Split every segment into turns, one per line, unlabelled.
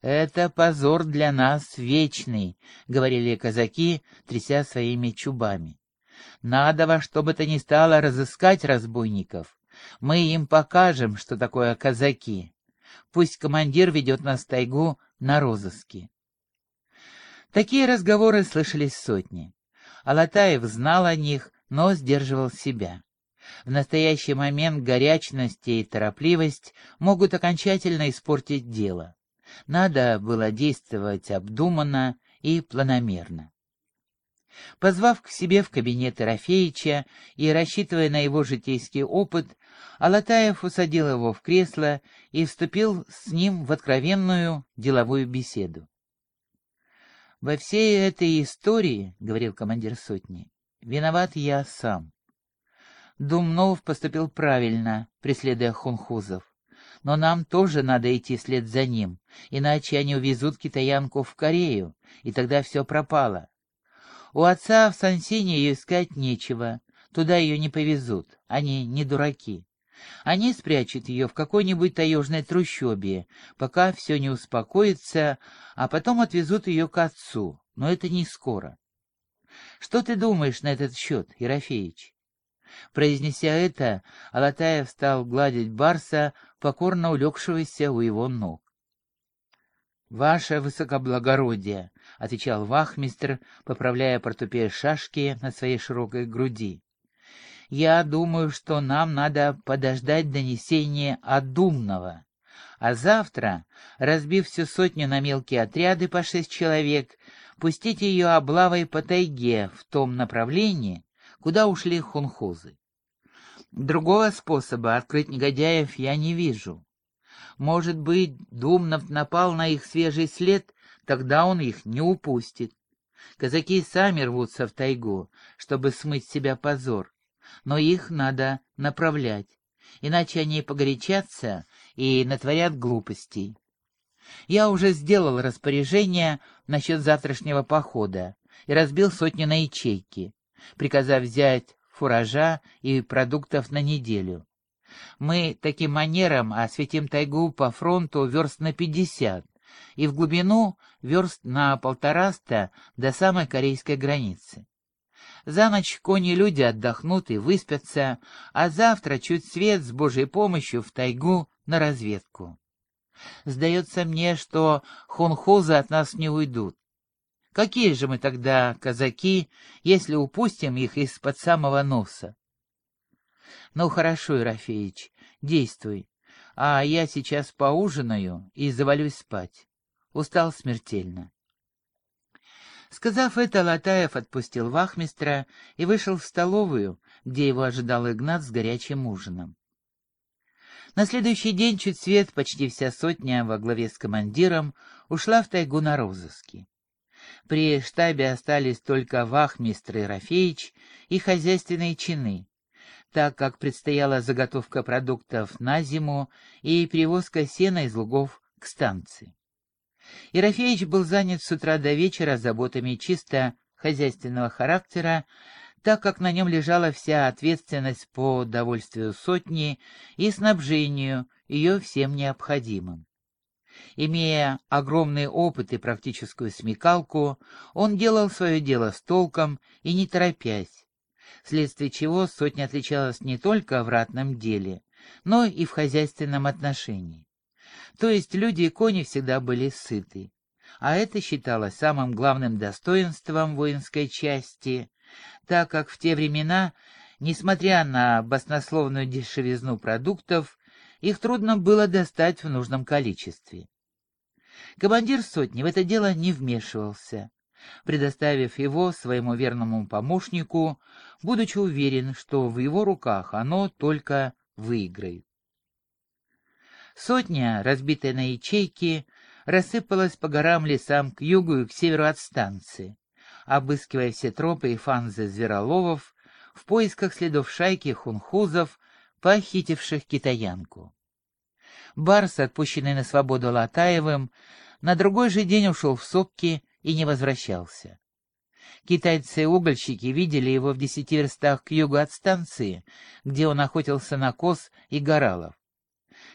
«Это позор для нас вечный», — говорили казаки, тряся своими чубами. «Надо во что бы то ни стало разыскать разбойников. Мы им покажем, что такое казаки. Пусть командир ведет нас в тайгу на розыски». Такие разговоры слышались сотни. Алатаев знал о них, но сдерживал себя. В настоящий момент горячность и торопливость могут окончательно испортить дело. Надо было действовать обдуманно и планомерно. Позвав к себе в кабинет Ерофеича и рассчитывая на его житейский опыт, Алатаев усадил его в кресло и вступил с ним в откровенную деловую беседу. «Во всей этой истории, — говорил командир сотни, — виноват я сам. Думнов поступил правильно, преследуя хунхузов. Но нам тоже надо идти вслед за ним, иначе они увезут китаянку в Корею, и тогда все пропало. У отца в Сансине ее искать нечего, туда ее не повезут, они не дураки. Они спрячут ее в какой-нибудь таежной трущобе, пока все не успокоится, а потом отвезут ее к отцу, но это не скоро. Что ты думаешь на этот счет, Ерофеич? Произнеся это, Алатаев стал гладить барса, покорно улегшегося у его ног. «Ваше высокоблагородие», — отвечал вахмистр, поправляя портупея шашки на своей широкой груди. Я думаю, что нам надо подождать донесения от. А завтра, разбив всю сотню на мелкие отряды по шесть человек, пустить ее облавой по тайге в том направлении, куда ушли хунхузы. Другого способа открыть негодяев я не вижу. Может быть, Думнов напал на их свежий след, тогда он их не упустит. Казаки сами рвутся в тайгу, чтобы смыть с себя позор но их надо направлять, иначе они погорячатся и натворят глупостей. Я уже сделал распоряжение насчет завтрашнего похода и разбил сотни на ячейки, приказав взять фуража и продуктов на неделю. Мы таким манером осветим тайгу по фронту верст на пятьдесят и в глубину верст на полтораста до самой корейской границы. За ночь кони-люди отдохнут и выспятся, а завтра чуть свет с Божьей помощью в тайгу на разведку. Сдается мне, что хунхузы от нас не уйдут. Какие же мы тогда казаки, если упустим их из-под самого носа? Ну хорошо, Ерофеич, действуй, а я сейчас поужинаю и завалюсь спать. Устал смертельно. Сказав это, Латаев отпустил вахмистра и вышел в столовую, где его ожидал Игнат с горячим ужином. На следующий день чуть свет почти вся сотня во главе с командиром ушла в тайгу на розыски. При штабе остались только вахмистр Ерофеич и хозяйственные чины, так как предстояла заготовка продуктов на зиму и перевозка сена из лугов к станции. Ерофеич был занят с утра до вечера заботами чисто хозяйственного характера, так как на нем лежала вся ответственность по довольствию сотни и снабжению ее всем необходимым. Имея огромный опыт и практическую смекалку, он делал свое дело с толком и не торопясь, вследствие чего сотня отличалась не только в ратном деле, но и в хозяйственном отношении. То есть люди и кони всегда были сыты. А это считалось самым главным достоинством воинской части, так как в те времена, несмотря на баснословную дешевизну продуктов, их трудно было достать в нужном количестве. Командир сотни в это дело не вмешивался, предоставив его своему верному помощнику, будучи уверен, что в его руках оно только выиграет. Сотня, разбитая на ячейки, рассыпалась по горам лесам к югу и к северу от станции, обыскивая все тропы и фанзы звероловов в поисках следов шайки хунхузов, похитивших китаянку. Барс, отпущенный на свободу Латаевым, на другой же день ушел в сопки и не возвращался. Китайцы-угольщики видели его в десяти верстах к югу от станции, где он охотился на коз и горалов.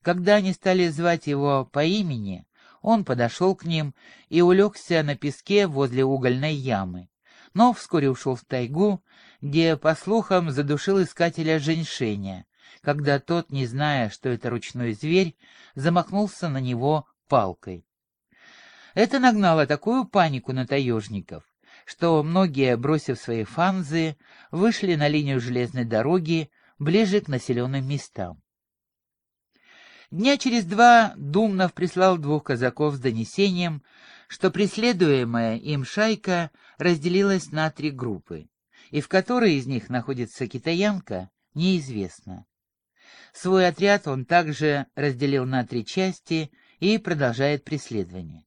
Когда они стали звать его по имени, Он подошел к ним и улегся на песке возле угольной ямы, но вскоре ушел в тайгу, где, по слухам, задушил искателя женьшеня, когда тот, не зная, что это ручной зверь, замахнулся на него палкой. Это нагнало такую панику на таежников, что многие, бросив свои фанзы, вышли на линию железной дороги ближе к населенным местам. Дня через два Думнов прислал двух казаков с донесением, что преследуемая им шайка разделилась на три группы, и в которой из них находится китаянка, неизвестно. Свой отряд он также разделил на три части и продолжает преследование.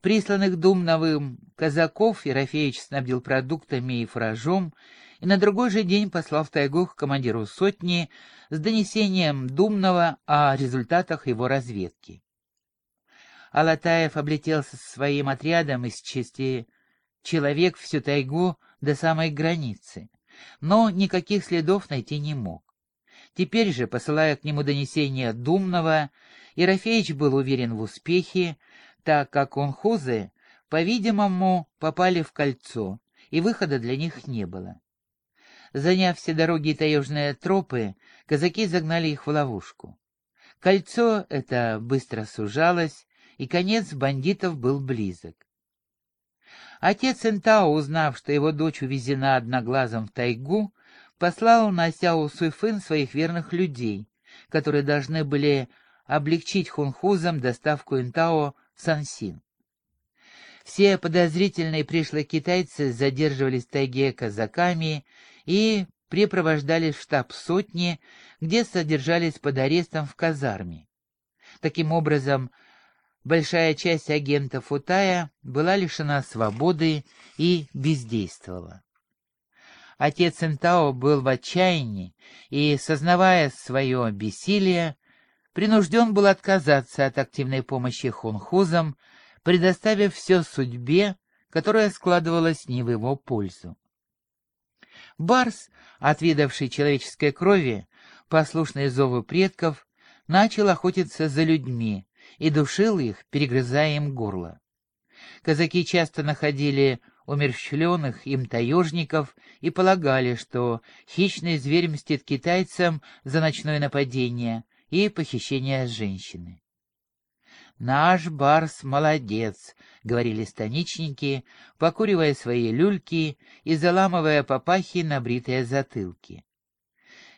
Присланных Думновым казаков Ерофеевич снабдил продуктами и фуражом, и на другой же день послал в тайгу к командиру сотни с донесением Думного о результатах его разведки. Алатаев облетел со своим отрядом из части человек всю тайгу до самой границы, но никаких следов найти не мог. Теперь же, посылая к нему донесение Думного, Ерофеич был уверен в успехе, так как онхузы, по-видимому, попали в кольцо, и выхода для них не было. Заняв все дороги и таежные тропы, казаки загнали их в ловушку. Кольцо это быстро сужалось, и конец бандитов был близок. Отец Интао, узнав, что его дочь увезена одноглазом в тайгу, послал на Сяо Суйфын своих верных людей, которые должны были облегчить хунхузам доставку Интао Сансин. Все подозрительные пришлые китайцы задерживались в тайге казаками и припровождались в штаб сотни, где содержались под арестом в казарме. Таким образом, большая часть агентов Утая была лишена свободы и бездействовала. Отец Интао был в отчаянии и, сознавая свое бессилие, принужден был отказаться от активной помощи хунхузам, предоставив все судьбе, которая складывалась не в его пользу. Барс, отведавший человеческой крови, послушный зову предков, начал охотиться за людьми и душил их, перегрызая им горло. Казаки часто находили умерщвленных им таежников и полагали, что хищный зверь мстит китайцам за ночное нападение, и похищения женщины. «Наш барс молодец», — говорили станичники, покуривая свои люльки и заламывая папахи на бритые затылки.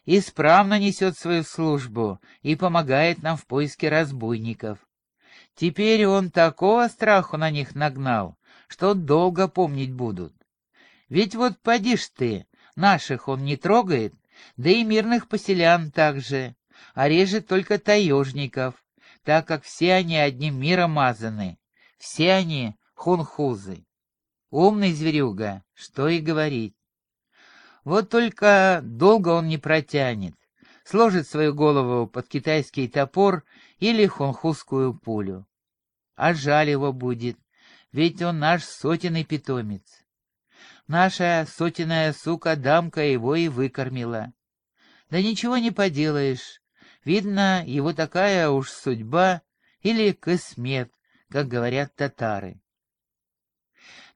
«Исправно несет свою службу и помогает нам в поиске разбойников. Теперь он такого страху на них нагнал, что долго помнить будут. Ведь вот поди ж ты, наших он не трогает, да и мирных поселян также а режет только таежников, так как все они одним миром мазаны, все они хунхузы. Умный зверюга, что и говорить. Вот только долго он не протянет, сложит свою голову под китайский топор или хунхузскую пулю. А жаль его будет, ведь он наш сотенный питомец. Наша сотенная сука-дамка его и выкормила. Да ничего не поделаешь, Видно, его такая уж судьба или космет, как говорят татары.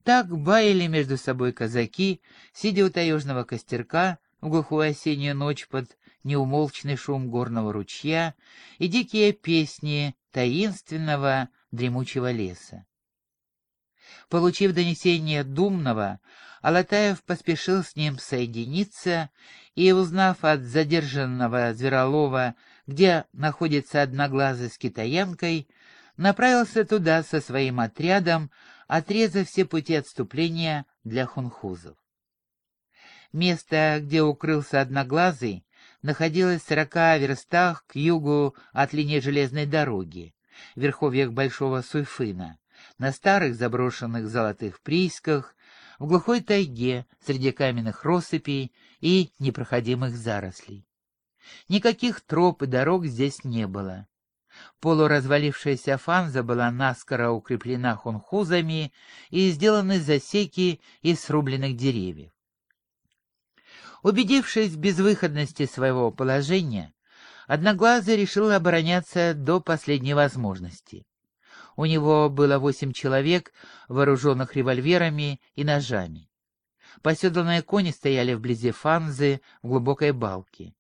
Так баяли между собой казаки, сидя у таежного костерка в глухую осеннюю ночь под неумолчный шум горного ручья и дикие песни таинственного дремучего леса. Получив донесение Думного, Алатаев поспешил с ним соединиться и, узнав от задержанного Зверолова где находится одноглазый с китаянкой, направился туда со своим отрядом, отрезав все пути отступления для хунхузов. Место, где укрылся одноглазый, находилось в сорока верстах к югу от линии железной дороги, в верховьях Большого Суйфына, на старых заброшенных золотых приисках, в глухой тайге среди каменных россыпей и непроходимых зарослей. Никаких троп и дорог здесь не было. Полуразвалившаяся фанза была наскоро укреплена хунхузами и сделаны засеки из срубленных деревьев. Убедившись в безвыходности своего положения, Одноглазый решил обороняться до последней возможности. У него было восемь человек, вооруженных револьверами и ножами. Поседланные кони стояли вблизи Фанзы в глубокой балке.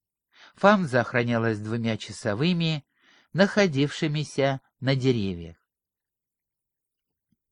Фанза охранялась двумя часовыми, находившимися на деревьях.